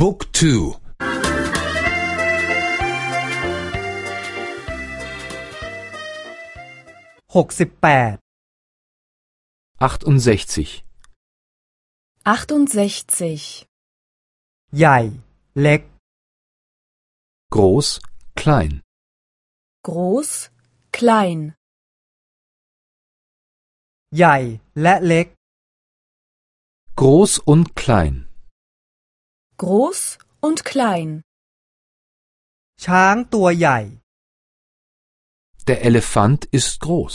บุ๊กทูหกสิบแปด achtundsechzig 68. ใหญ่ เล็ก groß klein Groß, klein. ใหญ่และเล็ก groß und klein Groß und klein. ช้างตัวใหญ่ der Elefant ist groß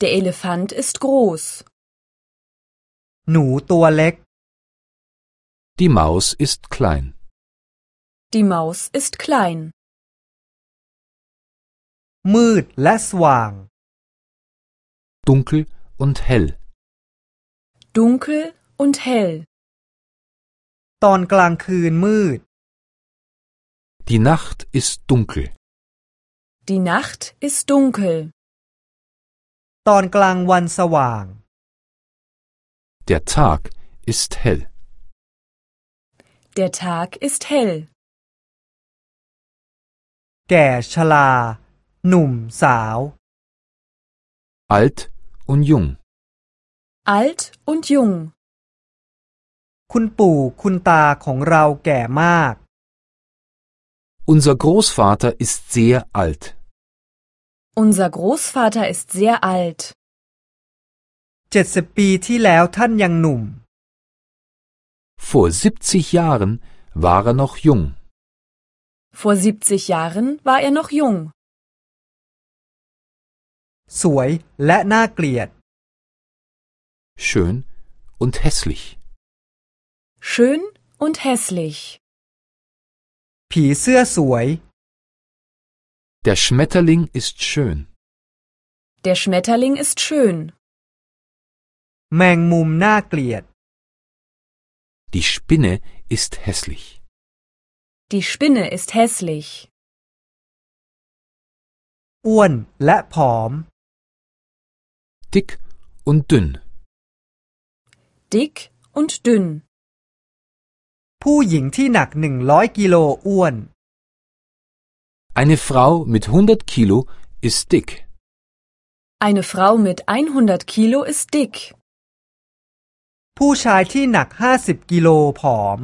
Der Elefant ist groß. หนูตัวเล็ก die Maus ist klein Die Maus ist klein. มืดและสว่าง dunkel und hell Dunkel und hell. ตอนกลางคืนมืด die Nacht ist dunkel Die Nacht ist dunkel. ตอนกลางวันสว่าง der Tag ist hell Der Tag ist hell. แก่ชรา หนุ่มสาว alt und jung Alt und jung. คุณปู่คุณตาของเราแก่มาก unser Großvater ist sehr alt Unser Großvater ist sehr alt. เจ็ดสิบปีที่แล้วท่านยังหนุ่ม vor 70 Jahren war er noch jung Vor 70 Jahren war er noch jung. สวยและน่าเกลียด schön und hässlich Schön und hässlich. ผีเสื้อสวย der Schmetterling ist schön Der Schmetterling ist schön. แมงมุมน่าเกลียด die Spinne ist hässlich Die Spinne ist hässlich. อ้วนและผอม dick und dünn Dick und dünn. ผู้หญิงที่หนักหนึ่งร้อยกิโลอ้วน Eine Frau mit 100 Kilo ist dick. Eine Frau mit 100 Kilo ist dick. ผู้ชายที่หนักห้าสิบกิโลผอม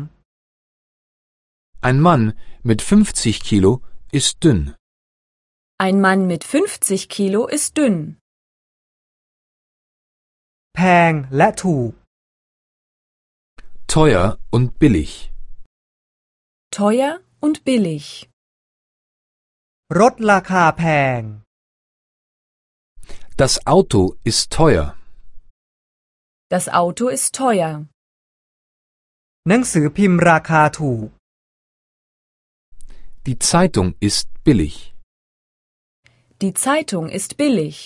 Ein Mann mit 50 Kilo ist dünn. Ein Mann mit 50 Kilo ist dünn. แพงและถูก Teuer und billig. Teuer und billig. รถราคาแพง Das Auto ist teuer. Das Auto ist teuer. หนังสือพิมพ์ราคาถูก Die Zeitung ist billig. Die Zeitung ist billig.